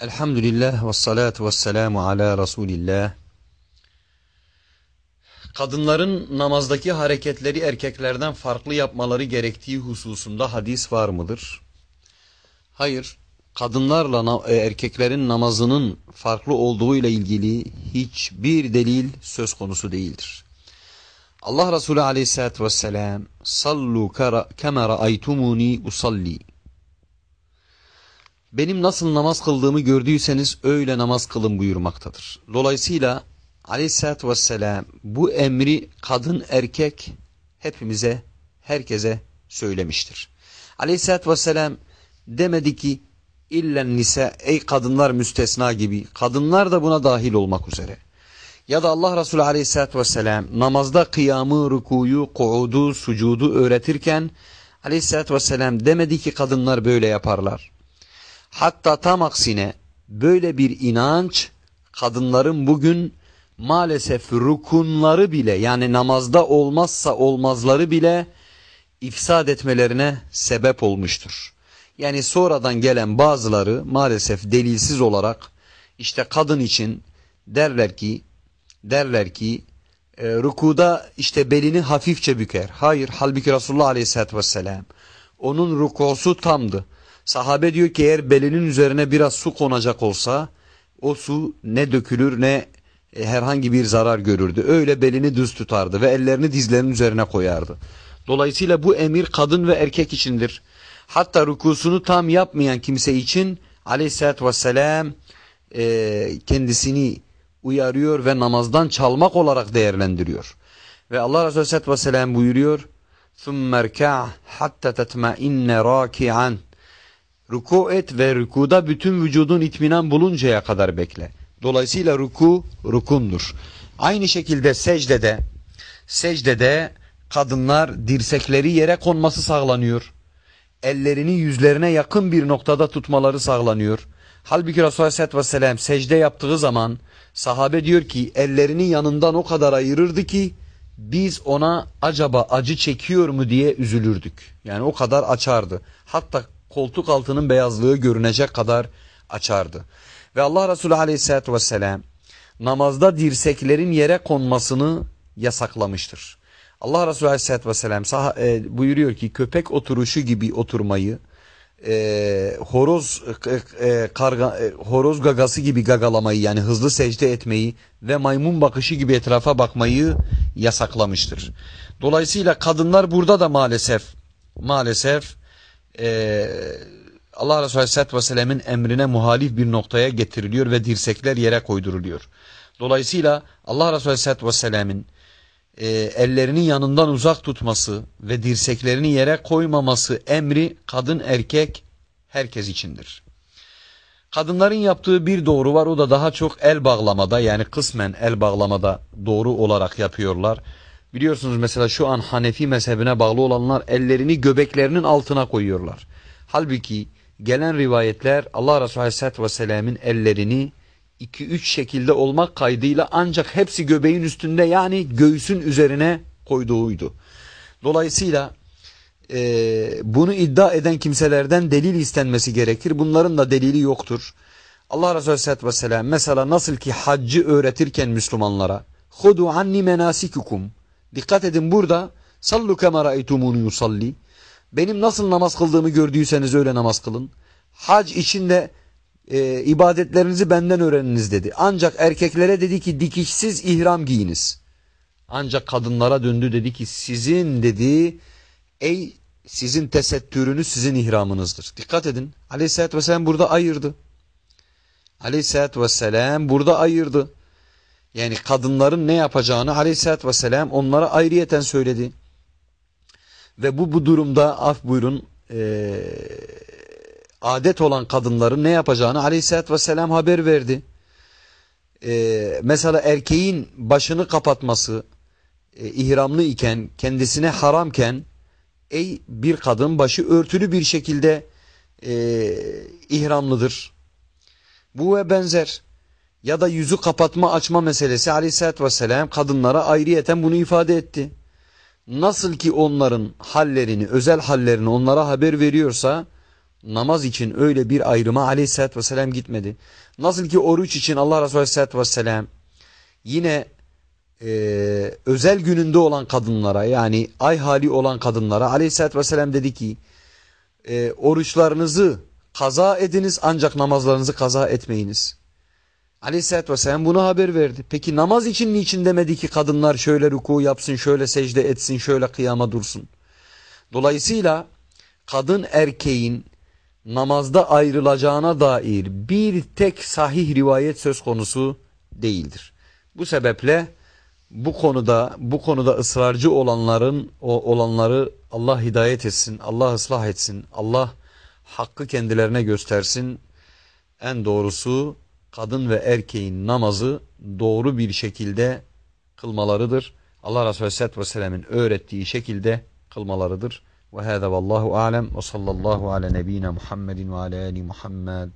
Elhamdülillah ve salatu ve selamu ala Resulillah. Kadınların namazdaki hareketleri erkeklerden farklı yapmaları gerektiği hususunda hadis var mıdır? Hayır. Kadınlarla e, erkeklerin namazının farklı olduğu ile ilgili hiçbir delil söz konusu değildir. Allah Resulü aleyhissalatü vesselam sallu kema ra'aytumuni usalli benim nasıl namaz kıldığımı gördüyseniz öyle namaz kılın buyurmaktadır. Dolayısıyla aleyhissalatü vesselam bu emri kadın erkek hepimize herkese söylemiştir. Aleyhissalatü vesselam demedi ki illen nise ey kadınlar müstesna gibi kadınlar da buna dahil olmak üzere. Ya da Allah Resulü aleyhissalatü vesselam namazda kıyamı, rukuyu, kuudu, sucudu öğretirken aleyhissalatü vesselam demedi ki kadınlar böyle yaparlar. Hatta tam aksine böyle bir inanç kadınların bugün maalesef rukunları bile yani namazda olmazsa olmazları bile ifsad etmelerine sebep olmuştur. Yani sonradan gelen bazıları maalesef delilsiz olarak işte kadın için derler ki derler ki e, rukuda işte belini hafifçe büker. Hayır halbuki Resulullah Aleyhisselatü Vesselam onun rukusu tamdı. Sahabe diyor ki eğer belinin üzerine biraz su konacak olsa o su ne dökülür ne e, herhangi bir zarar görürdü. Öyle belini düz tutardı ve ellerini dizlerinin üzerine koyardı. Dolayısıyla bu emir kadın ve erkek içindir. Hatta rukusunu tam yapmayan kimse için aleyhissalatü vesselam e, kendisini uyarıyor ve namazdan çalmak olarak değerlendiriyor. Ve Allah Resulü aleyhissalatü vesselam buyuruyor ثُمَّ ارْكَعْ حَتَّ تَتْمَئِنَّ رَاكِعًا Ruku et ve rükuda bütün vücudun itminan buluncaya kadar bekle. Dolayısıyla ruku rukundur. Aynı şekilde secdede secdede kadınlar dirsekleri yere konması sağlanıyor. Ellerini yüzlerine yakın bir noktada tutmaları sağlanıyor. Halbuki Resulullah Aleyhisselatü Vesselam secde yaptığı zaman sahabe diyor ki ellerini yanından o kadar ayırırdı ki biz ona acaba acı çekiyor mu diye üzülürdük. Yani o kadar açardı. Hatta koltuk altının beyazlığı görünecek kadar açardı. Ve Allah Resulü aleyhissalatü vesselam namazda dirseklerin yere konmasını yasaklamıştır. Allah Resulü aleyhissalatü vesselam e, buyuruyor ki köpek oturuşu gibi oturmayı, e, horoz e, e, karga, e, horoz gagası gibi gagalamayı yani hızlı secde etmeyi ve maymun bakışı gibi etrafa bakmayı yasaklamıştır. Dolayısıyla kadınlar burada da maalesef maalesef e, Allah Resulü Aleyhisselatü Vesselam'ın emrine muhalif bir noktaya getiriliyor ve dirsekler yere koyduruluyor. Dolayısıyla Allah Resulü Aleyhisselatü Vesselam'ın e, ellerinin yanından uzak tutması ve dirseklerini yere koymaması emri kadın erkek herkes içindir. Kadınların yaptığı bir doğru var o da daha çok el bağlamada yani kısmen el bağlamada doğru olarak yapıyorlar. Biliyorsunuz mesela şu an Hanefi mezhebine bağlı olanlar ellerini göbeklerinin altına koyuyorlar. Halbuki gelen rivayetler Allah Resulü Aleyhisselatü Vesselam'ın ellerini 2-3 şekilde olmak kaydıyla ancak hepsi göbeğin üstünde yani göğsün üzerine koyduğuydu. Dolayısıyla e, bunu iddia eden kimselerden delil istenmesi gerekir. Bunların da delili yoktur. Allah Resulü Aleyhisselatü Vesselam mesela nasıl ki haccı öğretirken Müslümanlara خُدُوا عَنِّ مَنَاسِكُكُمْ Dikkat edin burada sallu kema ra'aytumuni yusalli. Benim nasıl namaz kıldığımı gördüyseniz öyle namaz kılın. Hac içinde e, ibadetlerinizi benden öğreniniz dedi. Ancak erkeklere dedi ki dikişsiz ihram giyiniz. Ancak kadınlara döndü dedi ki sizin dedi ey sizin tesettürünüz sizin ihramınızdır. Dikkat edin. Aleyhisselatü Vesselam burada ayırdı. Aleyhisselatü Vesselam burada ayırdı. Yani kadınların ne yapacağını aleyhissalatü vesselam onlara ayrıyeten söyledi. Ve bu bu durumda af buyurun e, adet olan kadınların ne yapacağını aleyhissalatü vesselam haber verdi. E, mesela erkeğin başını kapatması e, ihramlı iken kendisine haramken ey bir kadın başı örtülü bir şekilde e, ihramlıdır. Bu ve benzer ya da yüzü kapatma açma meselesi aleyhissalatü vesselam kadınlara ayrıyeten bunu ifade etti. Nasıl ki onların hallerini, özel hallerini onlara haber veriyorsa namaz için öyle bir ayrıma aleyhissalatü vesselam gitmedi. Nasıl ki oruç için Allah Resulü aleyhissalatü vesselam yine e, özel gününde olan kadınlara yani ay hali olan kadınlara aleyhissalatü vesselam dedi ki e, oruçlarınızı kaza ediniz ancak namazlarınızı kaza etmeyiniz. Aleyhisselatü Vesselam bunu haber verdi. Peki namaz için niçin demedi ki kadınlar şöyle ruku yapsın, şöyle secde etsin, şöyle kıyama dursun. Dolayısıyla kadın erkeğin namazda ayrılacağına dair bir tek sahih rivayet söz konusu değildir. Bu sebeple bu konuda bu konuda ısrarcı olanların o olanları Allah hidayet etsin, Allah ıslah etsin, Allah hakkı kendilerine göstersin. En doğrusu kadın ve erkeğin namazı doğru bir şekilde kılmalarıdır. Allah Resulü Aleyhisselatü Vesselam'ın öğrettiği şekilde kılmalarıdır. Ve hâzâ vallahu alem ve sallallahu ala nebîne Muhammedin ve ala âli Muhammed.